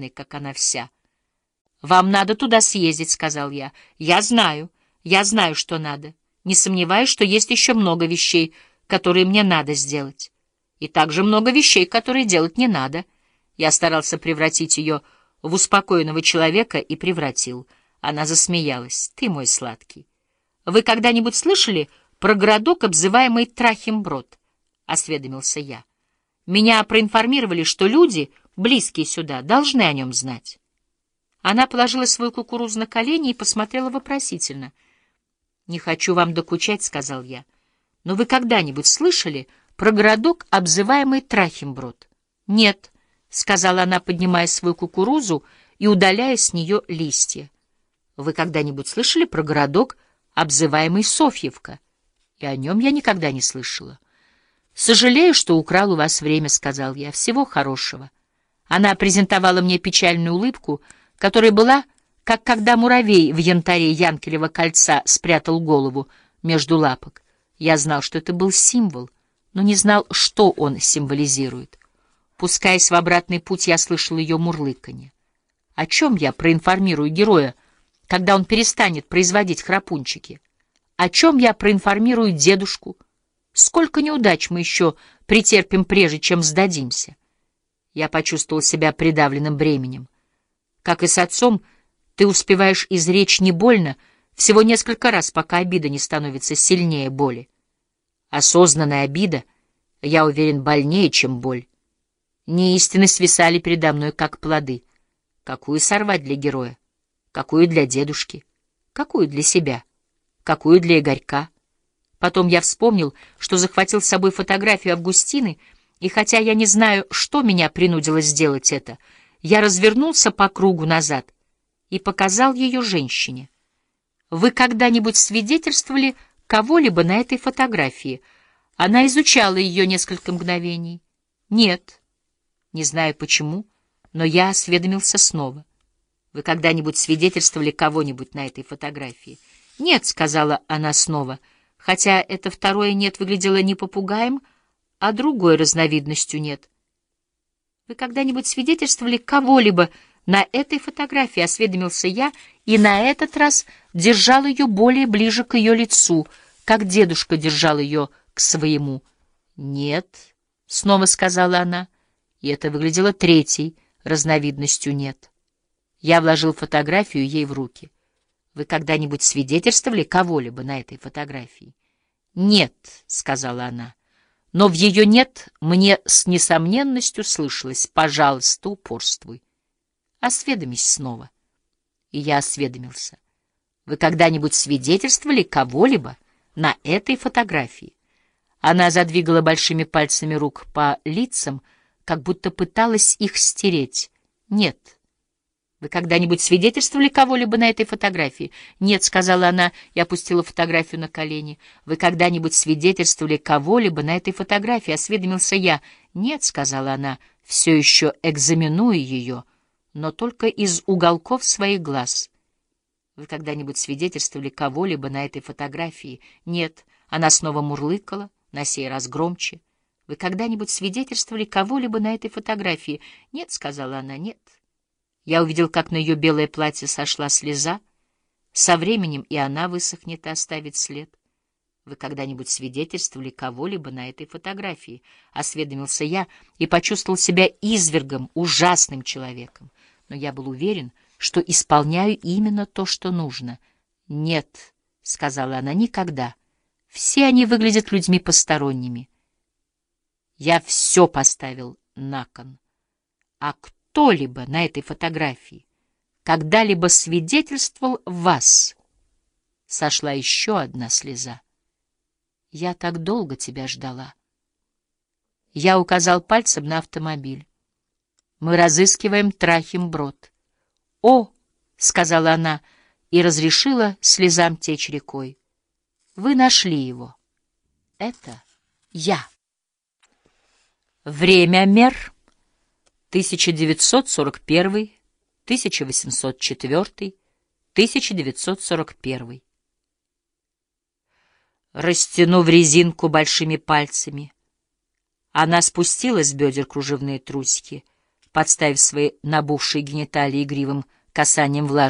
бедной, как она вся. «Вам надо туда съездить», — сказал я. «Я знаю, я знаю, что надо. Не сомневаюсь, что есть еще много вещей, которые мне надо сделать. И также много вещей, которые делать не надо». Я старался превратить ее в успокоенного человека и превратил. Она засмеялась. «Ты мой сладкий. Вы когда-нибудь слышали про городок, обзываемый Трахимброд?» — осведомился я. «Меня проинформировали, что люди, близкие сюда, должны о нем знать». Она положила свою кукурузу на колени и посмотрела вопросительно. «Не хочу вам докучать», — сказал я. «Но вы когда-нибудь слышали про городок, обзываемый Трахимброд?» «Нет», — сказала она, поднимая свою кукурузу и удаляя с нее листья. «Вы когда-нибудь слышали про городок, обзываемый Софьевка?» И о нем я никогда не слышала. «Сожалею, что украл у вас время», — сказал я. «Всего хорошего». Она презентовала мне печальную улыбку — которая была, как когда муравей в янтаре Янкелева кольца спрятал голову между лапок. Я знал, что это был символ, но не знал, что он символизирует. Пускаясь в обратный путь, я слышал ее мурлыканье. О чем я проинформирую героя, когда он перестанет производить храпунчики? О чем я проинформирую дедушку? Сколько неудач мы еще претерпим, прежде чем сдадимся? Я почувствовал себя придавленным бременем. Как и с отцом, ты успеваешь изречь не больно всего несколько раз, пока обида не становится сильнее боли. Осознанная обида, я уверен, больнее, чем боль. Неистины свисали передо мной, как плоды. Какую сорвать для героя? Какую для дедушки? Какую для себя? Какую для Игорька? Потом я вспомнил, что захватил с собой фотографию Августины, и хотя я не знаю, что меня принудило сделать это — я развернулся по кругу назад и показал ее женщине. Вы когда-нибудь свидетельствовали кого-либо на этой фотографии? Она изучала ее несколько мгновений. Нет. Не знаю почему, но я осведомился снова. Вы когда-нибудь свидетельствовали кого-нибудь на этой фотографии? Нет, сказала она снова, хотя это второе «нет» выглядело не попугаем, а другой разновидностью «нет». Вы когда-нибудь свидетельствовали кого-либо на этой фотографии? Осведомился я, и на этот раз держал ее более ближе к ее лицу, как дедушка держал ее к своему. «Нет», — снова сказала она, и это выглядело третьей разновидностью «нет». Я вложил фотографию ей в руки. «Вы когда-нибудь свидетельствовали кого-либо на этой фотографии?» «Нет», — сказала она. Но в ее «нет» мне с несомненностью слышалось «пожалуйста, упорствуй». Осведомись снова. И я осведомился. Вы когда-нибудь свидетельствовали кого-либо на этой фотографии? Она задвигала большими пальцами рук по лицам, как будто пыталась их стереть. Нет. Вы когда-нибудь свидетельствовали кого-либо на этой фотографии? Нет, сказала она и опустила фотографию на колени. Вы когда-нибудь свидетельствовали кого-либо на этой фотографии? Осведомился я. Нет, сказала она, все еще экзаменуя ее, но только из уголков своих глаз. Вы когда-нибудь свидетельствовали кого-либо на этой фотографии? Нет, она снова мурлыкала, на сей раз громче. Вы когда-нибудь свидетельствовали кого-либо на этой фотографии? Нет, сказала она, нет. Я увидел, как на ее белое платье сошла слеза. Со временем и она высохнет и оставит след. Вы когда-нибудь свидетельствовали кого-либо на этой фотографии? Осведомился я и почувствовал себя извергом, ужасным человеком. Но я был уверен, что исполняю именно то, что нужно. Нет, — сказала она, — никогда. Все они выглядят людьми посторонними. Я все поставил на кон. А кто? Кто-либо на этой фотографии когда-либо свидетельствовал вас? Сошла еще одна слеза. Я так долго тебя ждала. Я указал пальцем на автомобиль. Мы разыскиваем Трахимброд. О, сказала она и разрешила слезам течь рекой. Вы нашли его. Это я. Время мер 1941, 1804, 1941. Растянув резинку большими пальцами, она спустила с бедер кружевные трусики, подставив свои набухшие гениталии игривым касанием влажной